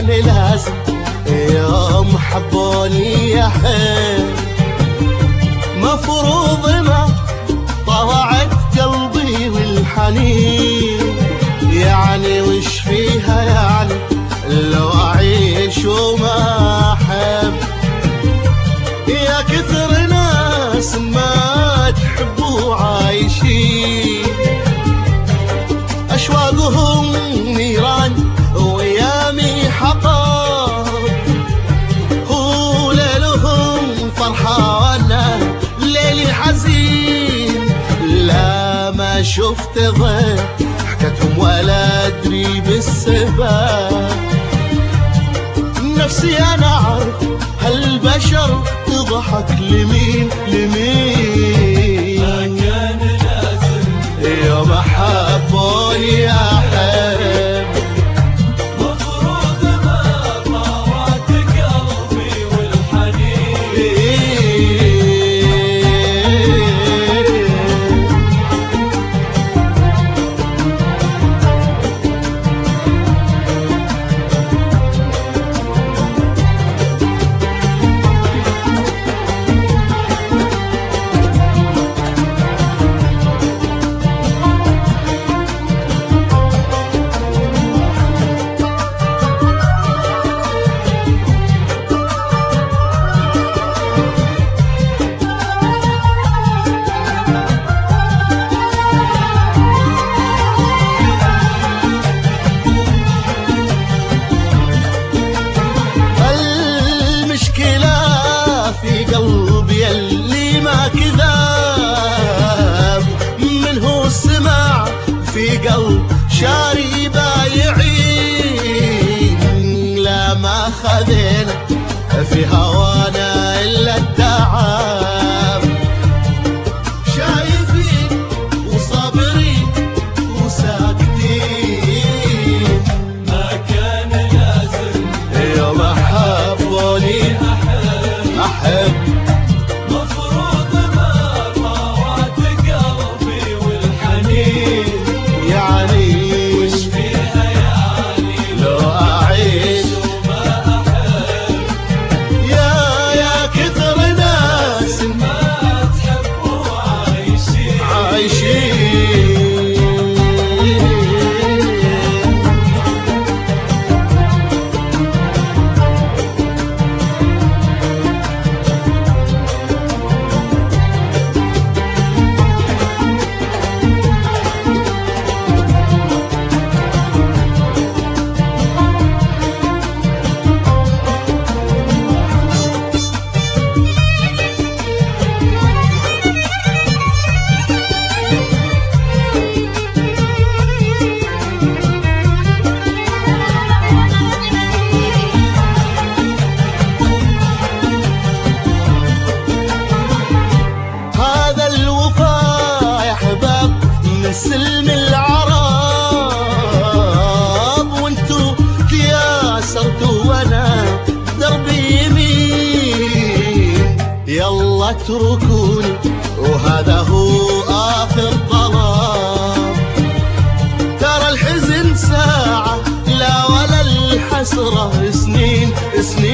لازم يوم حبوني أحب مفروض ما طوعت قلبي والحنين. يعني وش فيها يعني لو شفت ضيف حكتهم ولا أدري بالسبب. نفسي أنا أعرف هالبشر تضحك لمين؟ لمين؟ كان لازم يوم حبوني قلب شاري بايعين لا ما خذينا في هوانا. وأنا دربي يمين. يلا اتركوني وهذا هو آخر طلب. ترى الحزن ساعة لا ولا الحسرة سنين سنين